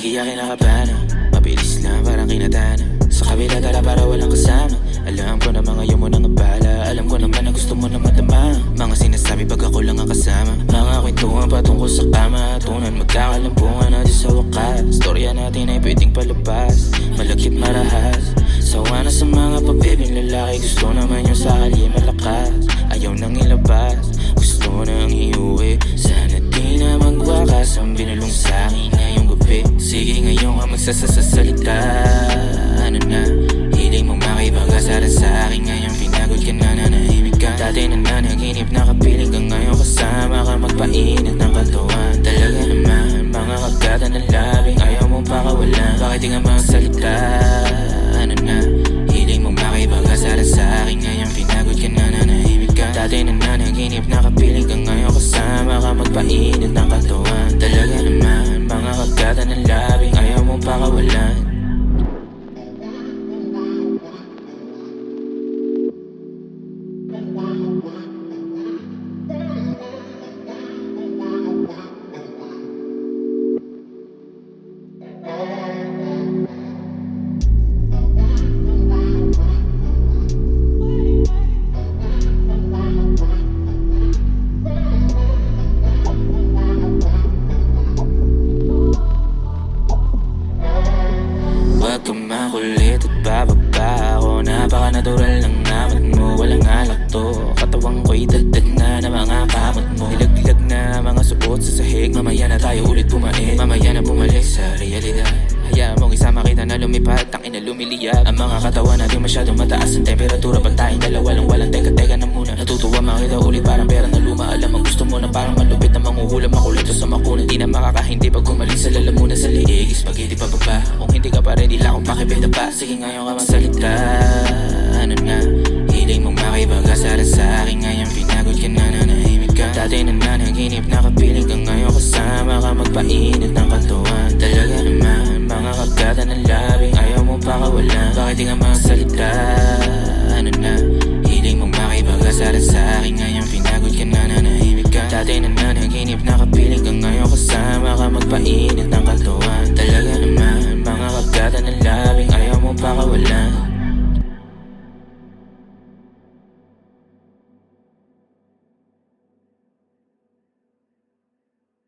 Sige akin nakabana Mabilis lang parang kinatana Sa kabila tala para walang kasama. Alam ko na mga mo nang abala. Alam ko naman na gusto mo na madama Mga sinasabi pag ako lang ang kasama. Mga kwentuhan patungkol sa kama. Tunan magkakalampungan natin sa wakas. Storya natin ay pwedeng palabas. Malakip marahas. Sawa na sa mga pabibing lalaki. Gusto naman yung sakali malakas Ayaw nang ilabas. Gusto nang iuwi. Sana di na magwakas Ang binulong sa akin ngayon ka magsasasalita Ano na? Hiling mong makipag-asara sa akin Ngayon. Pinagod ka na nanahimik ka. Dati na nanaginip nakapiling ka Ngayon. Kasama ka magpainit ng katawan Talaga naman Mga kagada ng labing Ayaw mong pakawalan. Bakit nga magsalita? Ano na? Hiling mong makipag-asara sa akin Ngayon. Pinagod ka na nanahimik ka. Dati na nanaginip nakapiling mong Huwag kang makulit at bababa ako Napaka-natural ng amat mo Walang alak to Katawang ko'y dagdag na ng mga kamot mo Ilaglag na mga supot sa sahig Mamaya na tayo ulit bumait Mamaya na bumalik sa realidad Hayaan mong isama kita na lumipad Tangin na lumiliyab Ang mga katawan natin masyadong mataas Ang temperatura pag tayong dalawa lang walang Teka-teka na muna Natutuwa makita ulit parang pera na luma Alam ang gusto mo na parang malupit na manghuhula Makulit o sa makunan Di na makakahindi pag gumaling sa lalamunan sa liig Spaghetti pa baba Kung hindi ka pa ready lang kung pakibenta pa. Sige ngayon ka magsalita. Ano na? Hiling mong makipag-asara sa akin Ngayon pinagod ka na nanahimik ka. Dati na nanaginip nakapiling ka. Ngayon kasama ka magpainit ng katawan. Talaga naman Mga kagada ng labing Ayaw mong pakawalan Bakit di ka magsalita? Ano na? Hiling mong makipag-asara sa akin. Ngayon pinagod ka na nanahimik ka. Dati na nanaginip nakapiling ka. Ngayon kasama ka magpainit ng katawan. Talaga